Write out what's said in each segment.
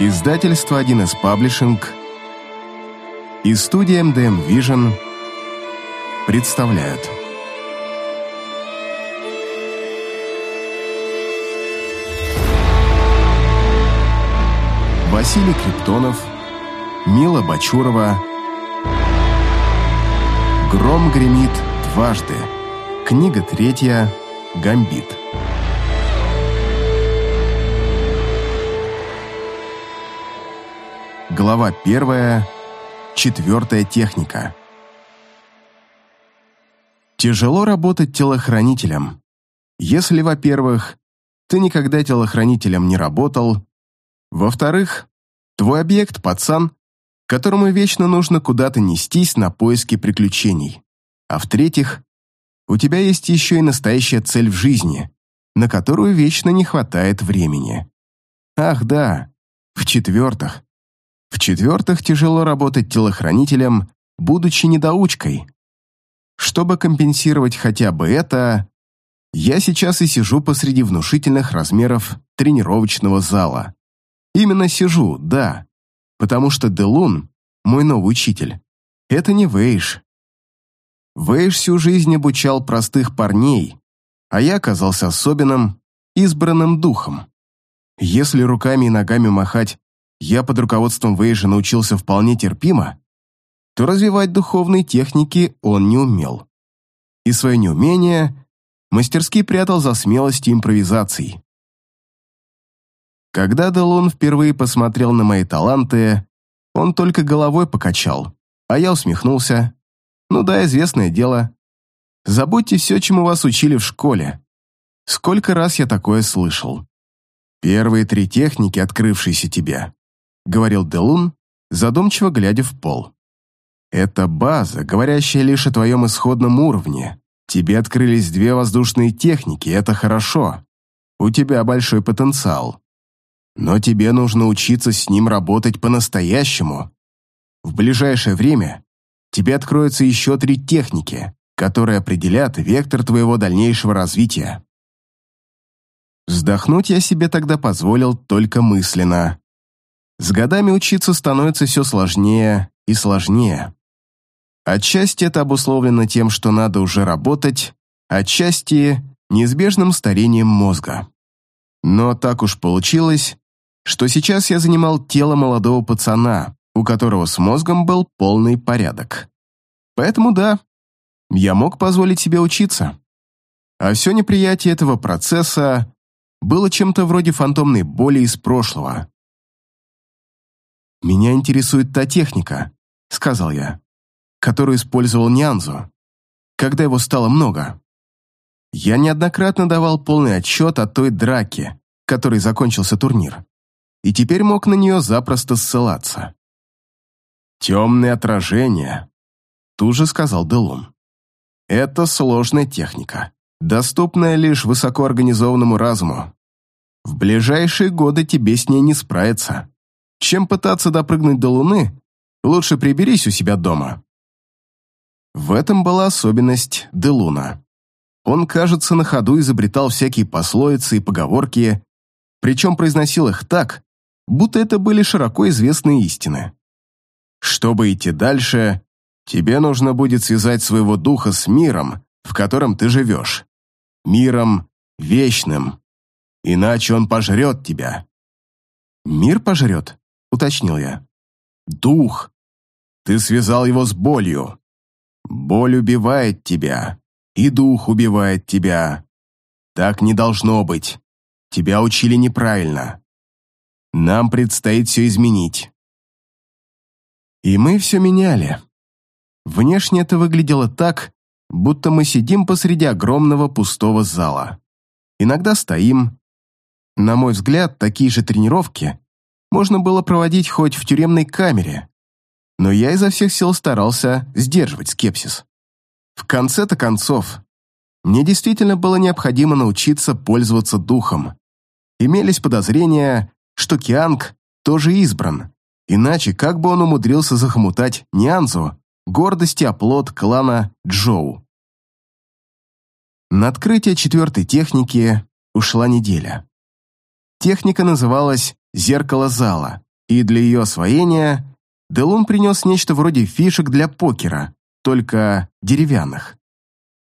Издательство 1С Паблишинг и студия MDM Vision представляют. Василий Криптонов, Мила Бачурова, Гром гремит дважды. Книга третья. Гамбит. Глава первая. Четвертая техника. Тяжело работать телохранителем. Если, во-первых, ты никогда телохранителем не работал, во-вторых, твой объект – пацан, которому вечно нужно куда-то нестись на поиски приключений. А в-третьих, у тебя есть еще и настоящая цель в жизни, на которую вечно не хватает времени. Ах да, в-четвертых. В-четвертых, тяжело работать телохранителем, будучи недоучкой. Чтобы компенсировать хотя бы это, я сейчас и сижу посреди внушительных размеров тренировочного зала. Именно сижу, да, потому что Делун, мой новый учитель, это не Вейш. Вейш всю жизнь обучал простых парней, а я оказался особенным, избранным духом. Если руками и ногами махать я под руководством Вейжа научился вполне терпимо, то развивать духовные техники он не умел. И свое неумение мастерски прятал за смелостью импровизаций. Когда Делон впервые посмотрел на мои таланты, он только головой покачал, а я усмехнулся. Ну да, известное дело. Забудьте все, чему вас учили в школе. Сколько раз я такое слышал. Первые три техники, открывшиеся тебе, говорил Делун, задумчиво глядя в пол. Это база, говорящая лишь о твоем исходном уровне. Тебе открылись две воздушные техники, это хорошо. У тебя большой потенциал. Но тебе нужно учиться с ним работать по-настоящему. В ближайшее время тебе откроются еще три техники, которые определят вектор твоего дальнейшего развития. Вздохнуть я себе тогда позволил только мысленно. С годами учиться становится все сложнее и сложнее. Отчасти это обусловлено тем, что надо уже работать, отчасти неизбежным старением мозга. Но так уж получилось, что сейчас я занимал тело молодого пацана, у которого с мозгом был полный порядок. Поэтому да, я мог позволить себе учиться. А все неприятие этого процесса было чем-то вроде фантомной боли из прошлого. «Меня интересует та техника», — сказал я, которую использовал Нянзу, когда его стало много. Я неоднократно давал полный отчет о той драке, которой закончился турнир и теперь мог на нее запросто ссылаться. «Темные отражения», — тут же сказал Делун. «Это сложная техника, доступная лишь высокоорганизованному разуму. В ближайшие годы тебе с ней не справиться. Чем пытаться допрыгнуть до Луны, лучше приберись у себя дома». В этом была особенность Делуна. Он, кажется, на ходу изобретал всякие пословицы и поговорки, причем произносил их так, будто это были широко известные истины. Чтобы идти дальше, тебе нужно будет связать своего духа с миром, в котором ты живешь. Миром вечным. Иначе он пожрет тебя. «Мир пожрет?» — уточнил я. «Дух. Ты связал его с болью. Боль убивает тебя, и дух убивает тебя. Так не должно быть. Тебя учили неправильно. Нам предстоит все изменить. И мы все меняли. Внешне это выглядело так, будто мы сидим посреди огромного пустого зала. Иногда стоим. На мой взгляд, такие же тренировки можно было проводить хоть в тюремной камере, но я изо всех сил старался сдерживать скепсис. В конце-то концов, мне действительно было необходимо научиться пользоваться духом. Имелись подозрения, что Кианг тоже избран. Иначе как бы он умудрился захомутать Нянзу, гордости оплот клана Джоу? На открытие четвертой техники ушла неделя. Техника называлась «Зеркало зала», и для ее освоения Делун принес нечто вроде фишек для покера, только деревянных.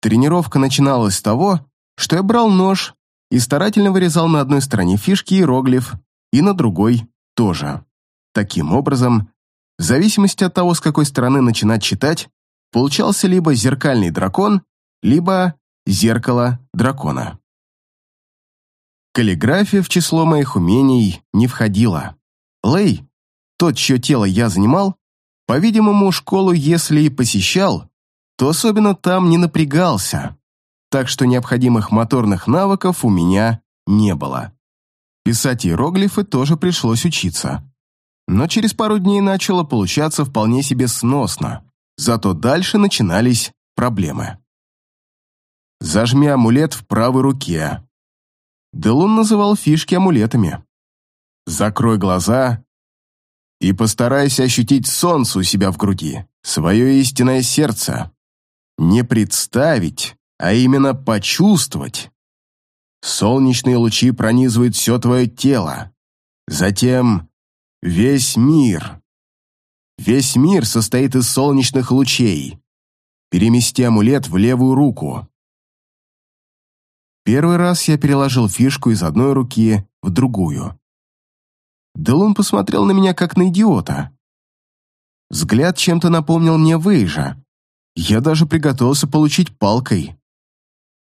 Тренировка начиналась с того, что я брал нож и старательно вырезал на одной стороне фишки иероглиф, и на другой тоже. Таким образом, в зависимости от того, с какой стороны начинать читать, получался либо зеркальный дракон, либо зеркало дракона. Каллиграфия в число моих умений не входила. Лей, тот, чье тело я занимал, по-видимому, школу, если и посещал, то особенно там не напрягался, так что необходимых моторных навыков у меня не было. Писать иероглифы тоже пришлось учиться. Но через пару дней начало получаться вполне себе сносно, зато дальше начинались проблемы. Зажми амулет в правой руке. Делун называл фишки амулетами. Закрой глаза и постарайся ощутить солнце у себя в груди, свое истинное сердце. Не представить, а именно почувствовать. Солнечные лучи пронизывают все твое тело. Затем весь мир. Весь мир состоит из солнечных лучей. Перемести амулет в левую руку. Первый раз я переложил фишку из одной руки в другую. Делун посмотрел на меня как на идиота. Взгляд чем-то напомнил мне Вейжа. Я даже приготовился получить палкой.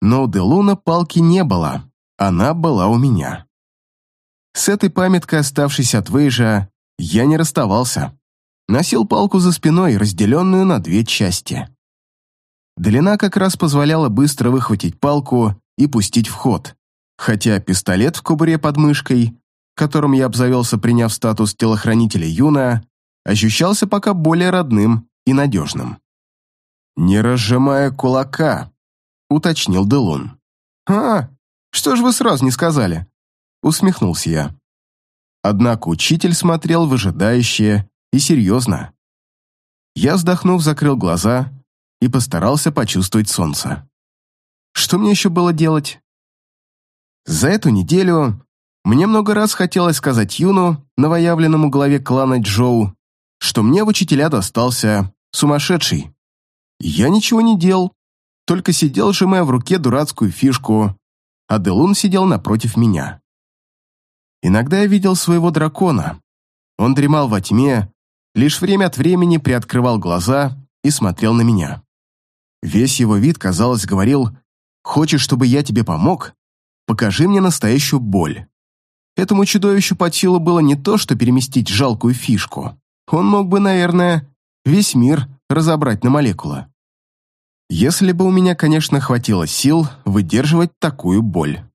Но у Делуна палки не было, она была у меня. С этой памяткой, оставшейся от Вейжа, я не расставался. Носил палку за спиной, разделенную на две части. Длина как раз позволяла быстро выхватить палку и пустить в ход, хотя пистолет в кобуре под мышкой, которым я обзавелся, приняв статус телохранителя Юна, ощущался пока более родным и надежным. «Не разжимая кулака», — уточнил Делун. «А, что ж вы сразу не сказали?» — усмехнулся я. Однако учитель смотрел выжидающе и серьезно. Я, вздохнув, закрыл глаза и постарался почувствовать солнце. Что мне еще было делать? За эту неделю мне много раз хотелось сказать Юну, новоявленному главе клана Джоу, что мне в учителя достался сумасшедший. Я ничего не делал, только сидел, сжимая в руке дурацкую фишку, а Делун сидел напротив меня. Иногда я видел своего дракона. Он дремал во тьме, лишь время от времени приоткрывал глаза и смотрел на меня. Весь его вид, казалось, говорил Хочешь, чтобы я тебе помог? Покажи мне настоящую боль. Этому чудовищу под силу было не то, что переместить жалкую фишку. Он мог бы, наверное, весь мир разобрать на молекулы. Если бы у меня, конечно, хватило сил выдерживать такую боль.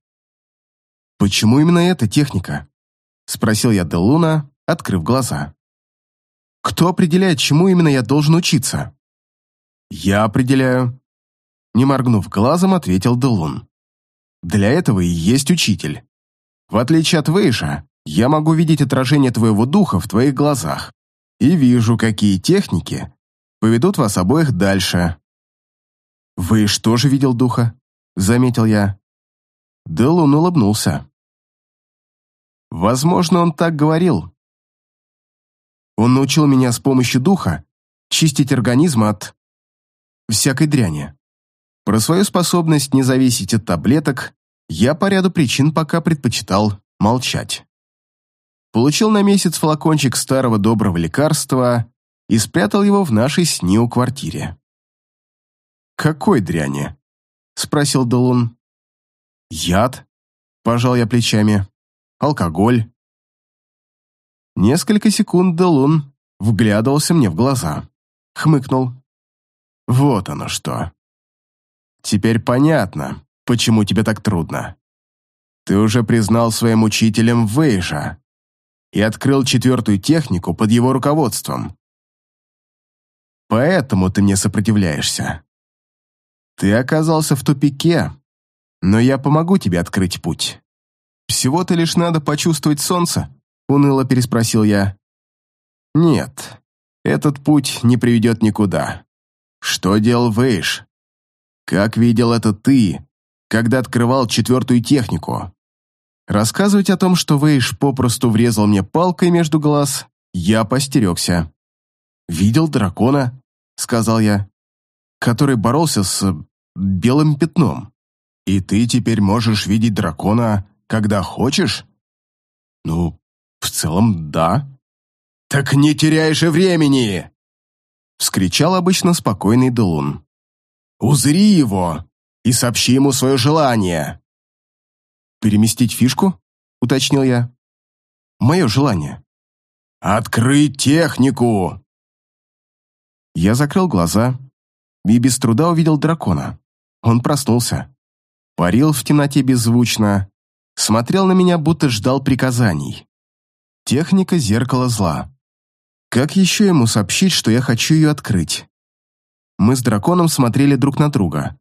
«Почему именно эта техника?» — спросил я Делуна, открыв глаза. «Кто определяет, чему именно я должен учиться?» «Я определяю», не моргнув глазом, ответил Делун. «Для этого и есть учитель. В отличие от Вейша, я могу видеть отражение твоего духа в твоих глазах и вижу, какие техники поведут вас обоих дальше». «Вейш тоже видел духа?» — заметил я. Делун улыбнулся. «Возможно, он так говорил. Он научил меня с помощью духа чистить организм от всякой дряни. Про свою способность не зависеть от таблеток я по ряду причин пока предпочитал молчать. Получил на месяц флакончик старого доброго лекарства и спрятал его в нашей с Нио квартире. «Какой дряни?» — спросил Долун. «Яд?» — пожал я плечами. «Алкоголь?» Несколько секунд Долун вглядывался мне в глаза. Хмыкнул. «Вот оно что. Теперь понятно, почему тебе так трудно. Ты уже признал своим учителем Вейжа и открыл четвертую технику под его руководством. Поэтому ты мне сопротивляешься. Ты оказался в тупике, но я помогу тебе открыть путь. Всего-то лишь надо почувствовать солнце, уныло переспросил я. Нет, этот путь не приведет никуда. Что делал Вейш? Как видел это ты, когда открывал четвертую технику? Рассказывать о том, что Вейш попросту врезал мне палкой между глаз, Я постерегся. «Видел дракона», — сказал я, который боролся с белым пятном. «И ты теперь можешь видеть дракона, когда хочешь?» «Ну, в целом, да». «Так не теряй же времени!» — вскричал обычно спокойный Делун. «Узри его и сообщи ему свое желание!» «Переместить фишку?» — уточнил я. «Мое желание». «Открыть технику!» Я закрыл глаза и без труда увидел дракона. Он проснулся. Парил в темноте беззвучно, смотрел на меня, будто ждал приказаний. Техника зеркала зла. Как еще ему сообщить, что я хочу ее открыть? Мы с драконом смотрели друг на друга.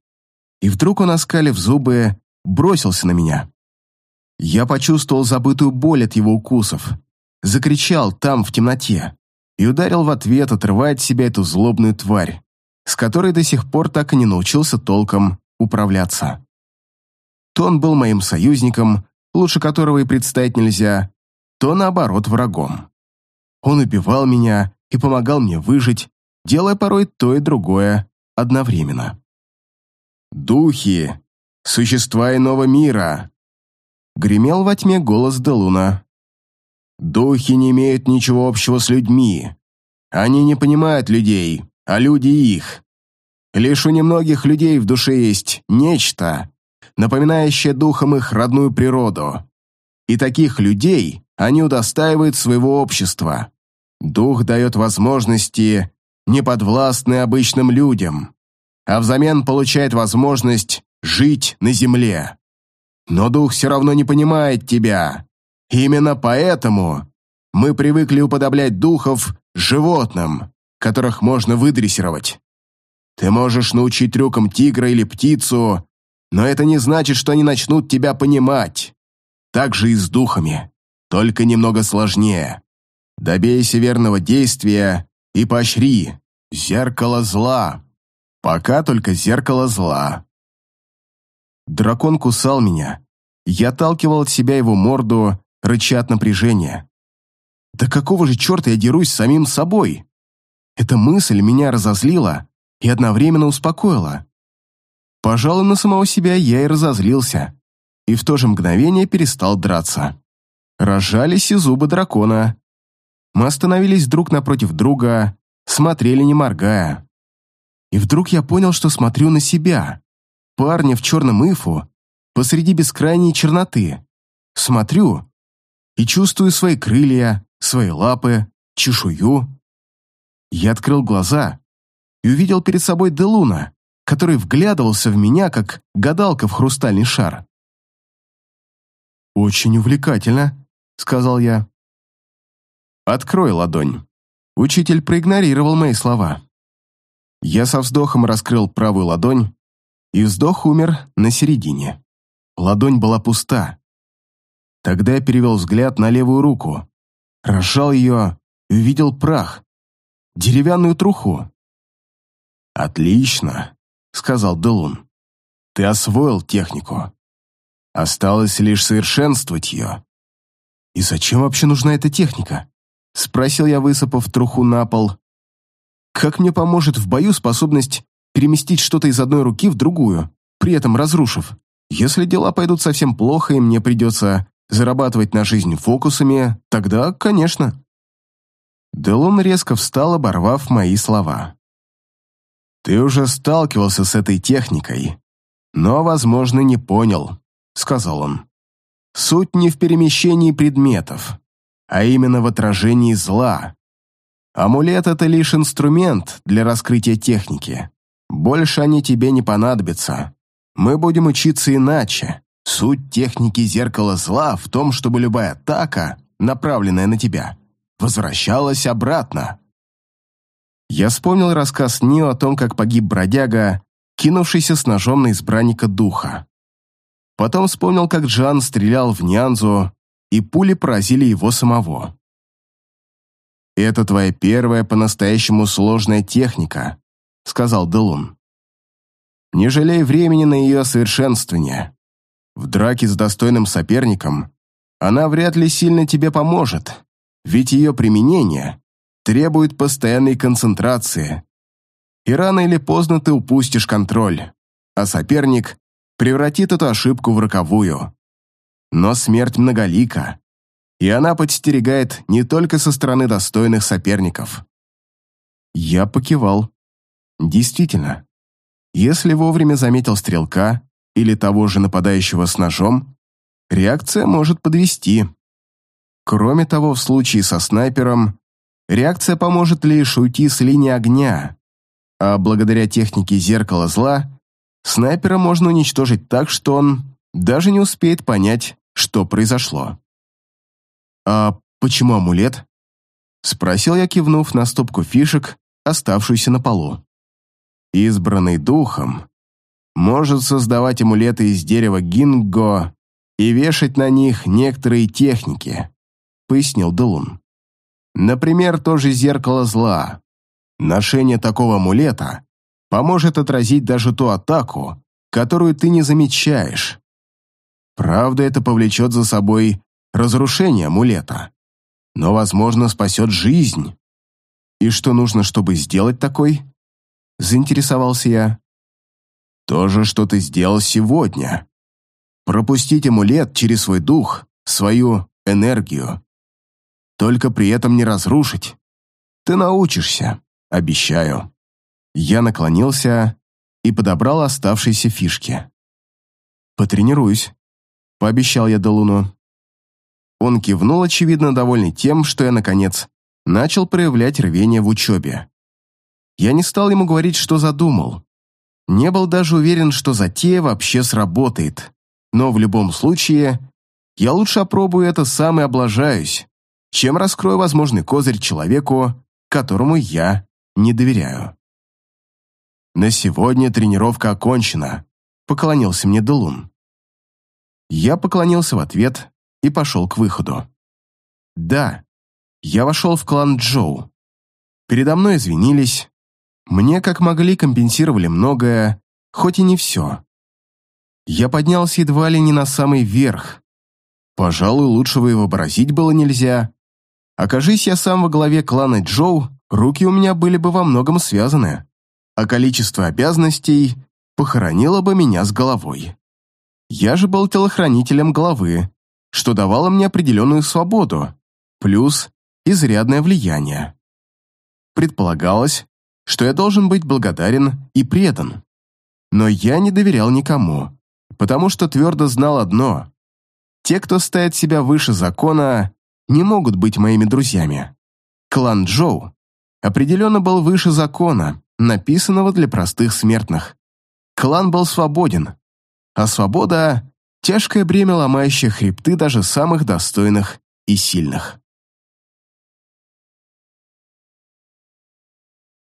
И вдруг он, оскалив зубы, бросился на меня. Я почувствовал забытую боль от его укусов. Закричал там, в темноте, и ударил в ответ, отрывая от себя эту злобную тварь, с которой до сих пор так и не научился толком управляться. То он был моим союзником, лучше которого и представить нельзя, то, наоборот, врагом. Он убивал меня и помогал мне выжить, делая порой то и другое одновременно. «Духи! Существа иного мира!» Гремел во тьме голос Делуна. «Духи не имеют ничего общего с людьми. Они не понимают людей, а люди их. Лишь у немногих людей в душе есть нечто, напоминающее духом их родную природу. И таких людей они удостаивают своего общества. Дух дает возможности, неподвластные обычным людям, а взамен получает возможность жить на земле. Но дух все равно не понимает тебя. Именно поэтому мы привыкли уподоблять духов животным, которых можно выдрессировать. Ты можешь научить трюкам тигра или птицу, но это не значит, что они начнут тебя понимать. Так же и с духами, только немного сложнее. Добейся верного действия и поощри. Зеркало зла. Пока только зеркало зла. Дракон кусал меня. Я отталкивал от себя его морду, рыча от напряжения. Да какого же черта я дерусь с самим собой? Эта мысль меня разозлила и одновременно успокоила. Пожалуй, на самого себя я и разозлился, и в то же мгновение перестал драться. Разжались и зубы дракона. Мы остановились друг напротив друга, смотрели не моргая. И вдруг я понял, что смотрю на себя парня в черном ифу посреди бескрайней черноты. Смотрю и чувствую свои крылья, свои лапы, чешую. Я открыл глаза и увидел перед собой Делуна, который вглядывался в меня, как гадалка в хрустальный шар. «Очень увлекательно», — сказал я. «Открой ладонь». Учитель проигнорировал мои слова. Я со вздохом раскрыл правую ладонь и вздох умер на середине. Ладонь была пуста. Тогда я перевел взгляд на левую руку, разжал ее и увидел прах, деревянную труху. «Отлично», — сказал Делун. «Ты освоил технику. Осталось лишь совершенствовать ее». «И зачем вообще нужна эта техника?» — спросил я, высыпав труху на пол. «Как мне поможет в бою способность переместить что-то из одной руки в другую, при этом разрушив. Если дела пойдут совсем плохо, и мне придется зарабатывать на жизнь фокусами, тогда, конечно. Делон резко встал, оборвав мои слова. «Ты уже сталкивался с этой техникой, но, возможно, не понял», — сказал он. «Суть не в перемещении предметов, а именно в отражении зла. Амулет — это лишь инструмент для раскрытия техники. Больше они тебе не понадобятся. Мы будем учиться иначе. Суть техники зеркала зла в том, чтобы любая атака, направленная на тебя, возвращалась обратно. Я вспомнил рассказ Нио о том, как погиб бродяга, кинувшийся с ножом на избранника духа. Потом вспомнил, как Джан стрелял в Нянзу, и пули поразили его самого. «Это твоя первая по-настоящему сложная техника», — сказал Делун. «Не жалей времени на ее совершенствование. В драке с достойным соперником она вряд ли сильно тебе поможет, ведь ее применение требует постоянной концентрации. И рано или поздно ты упустишь контроль, а соперник превратит эту ошибку в роковую. Но смерть многолика, и она подстерегает не только со стороны достойных соперников. Я покивал. Действительно, если вовремя заметил стрелка или того же нападающего с ножом, реакция может подвести. Кроме того, в случае со снайпером, реакция поможет лишь уйти с линии огня, а благодаря технике зеркала зла снайпера можно уничтожить так, что он даже не успеет понять, что произошло. «А почему амулет?» — спросил я, кивнув на стопку фишек, оставшуюся на полу. «Избранный духом может создавать амулеты из дерева гинго и вешать на них некоторые техники», — пояснил Дулун. «Например, то же зеркало зла. Ношение такого амулета поможет отразить даже ту атаку, которую ты не замечаешь. Правда, это повлечет за собой разрушение амулета, но, возможно, спасет жизнь. И что нужно, чтобы сделать такой? Заинтересовался я. То же, что ты сделал сегодня. Пропустить амулет через свой дух, свою энергию. Только при этом не разрушить. Ты научишься, обещаю. Я наклонился и подобрал оставшиеся фишки. «Потренируюсь», — пообещал я Долуну. Он кивнул, очевидно, довольный тем, что я, наконец, начал проявлять рвение в учебе. Я не стал ему говорить, что задумал. Не был даже уверен, что затея вообще сработает. Но в любом случае, я лучше опробую это сам и облажаюсь, чем раскрою возможный козырь человеку, которому я не доверяю. «На сегодня тренировка окончена», — поклонился мне Делун. Я поклонился в ответ и пошел к выходу. Да, я вошел в клан Джоу. Передо мной извинились. Мне, как могли, компенсировали многое, хоть и не все. Я поднялся едва ли не на самый верх. Пожалуй, лучшего и вообразить было нельзя. Окажись я сам во главе клана Джоу, руки у меня были бы во многом связаны, а количество обязанностей похоронило бы меня с головой. Я же был телохранителем главы, что давало мне определенную свободу, плюс изрядное влияние. Предполагалось, что я должен быть благодарен и предан. Но я не доверял никому, потому что твердо знал одно. Те, кто ставит себя выше закона, не могут быть моими друзьями. Клан Джоу определенно был выше закона, написанного для простых смертных. Клан был свободен, а свобода — тяжкое бремя, ломающее хребты даже самых достойных и сильных.